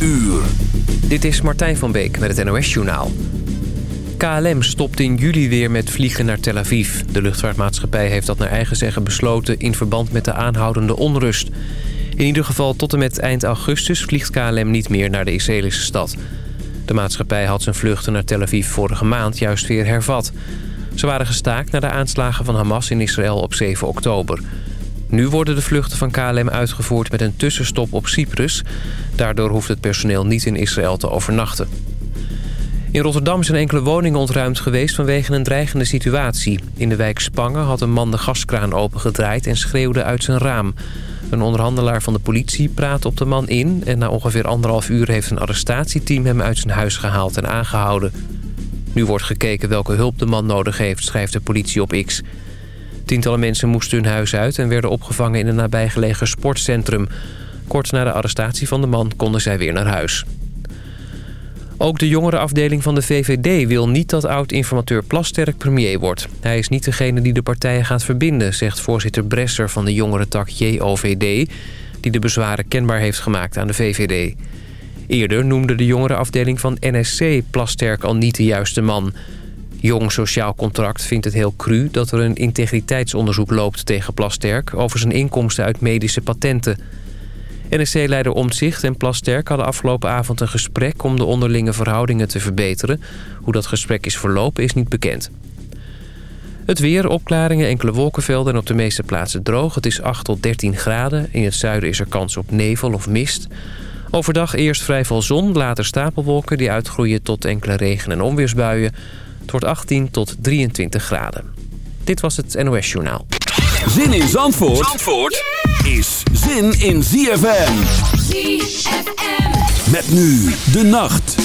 uur. Dit is Martijn van Beek met het NOS-journaal. KLM stopt in juli weer met vliegen naar Tel Aviv. De luchtvaartmaatschappij heeft dat naar eigen zeggen besloten... in verband met de aanhoudende onrust. In ieder geval tot en met eind augustus vliegt KLM niet meer naar de Israëlische stad. De maatschappij had zijn vluchten naar Tel Aviv vorige maand juist weer hervat. Ze waren gestaakt na de aanslagen van Hamas in Israël op 7 oktober... Nu worden de vluchten van KLM uitgevoerd met een tussenstop op Cyprus. Daardoor hoeft het personeel niet in Israël te overnachten. In Rotterdam zijn enkele woningen ontruimd geweest vanwege een dreigende situatie. In de wijk Spangen had een man de gaskraan opengedraaid en schreeuwde uit zijn raam. Een onderhandelaar van de politie praat op de man in... en na ongeveer anderhalf uur heeft een arrestatieteam hem uit zijn huis gehaald en aangehouden. Nu wordt gekeken welke hulp de man nodig heeft, schrijft de politie op X. Tientallen mensen moesten hun huis uit en werden opgevangen in een nabijgelegen sportcentrum. Kort na de arrestatie van de man konden zij weer naar huis. Ook de jongerenafdeling van de VVD wil niet dat oud-informateur Plasterk premier wordt. Hij is niet degene die de partijen gaat verbinden, zegt voorzitter Bresser van de jongerentak JOVD... die de bezwaren kenbaar heeft gemaakt aan de VVD. Eerder noemde de jongerenafdeling van NSC Plasterk al niet de juiste man... Jong Sociaal Contract vindt het heel cru dat er een integriteitsonderzoek loopt tegen Plasterk... over zijn inkomsten uit medische patenten. NSC-leider Omtzigt en Plasterk hadden afgelopen avond een gesprek... om de onderlinge verhoudingen te verbeteren. Hoe dat gesprek is verlopen is niet bekend. Het weer, opklaringen, enkele wolkenvelden en op de meeste plaatsen droog. Het is 8 tot 13 graden. In het zuiden is er kans op nevel of mist. Overdag eerst vrij veel zon, later stapelwolken... die uitgroeien tot enkele regen- en onweersbuien... Het wordt 18 tot 23 graden. Dit was het NOS Journaal. Zin in Zandvoort, Zandvoort is zin in ZFM. ZFM. Met nu de nacht.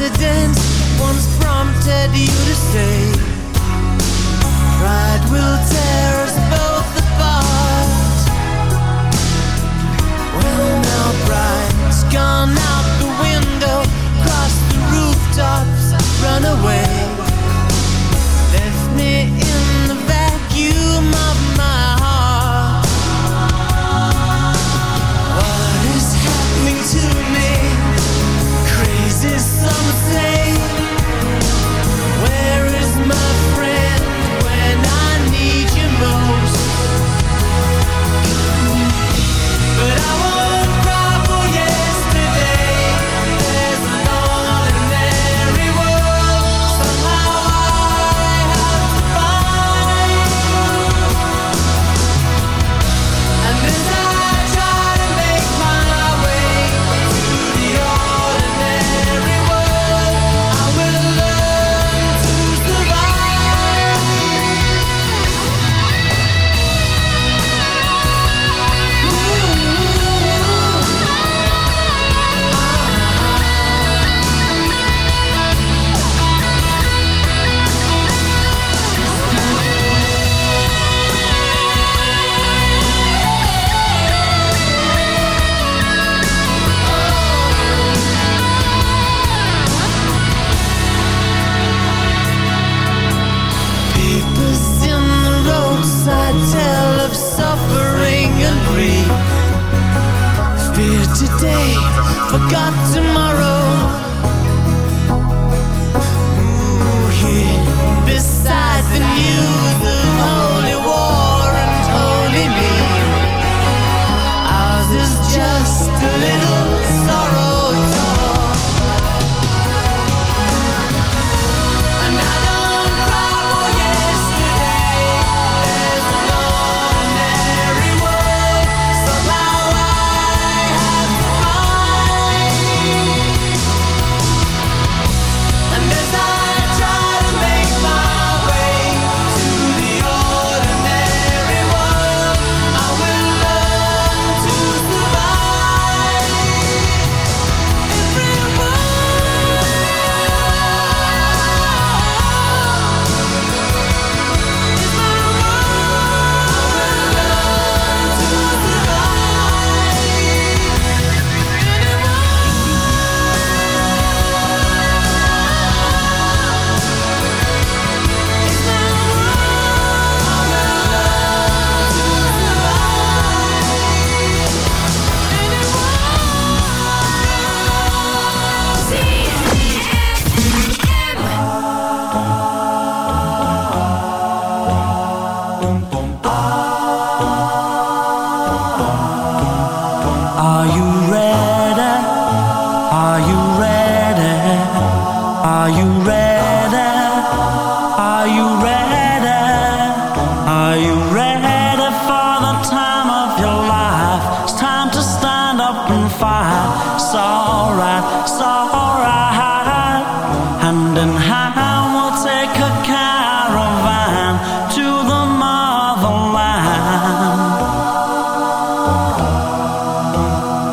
Accident once prompted you to say Pride will tear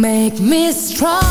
make me strong.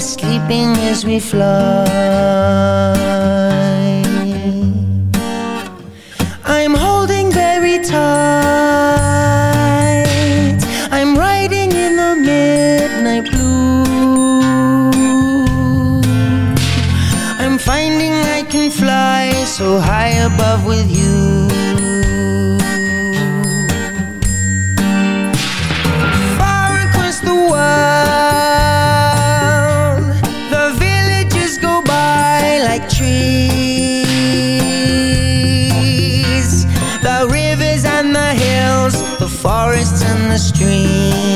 Sleeping as we fly. Forests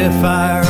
If I.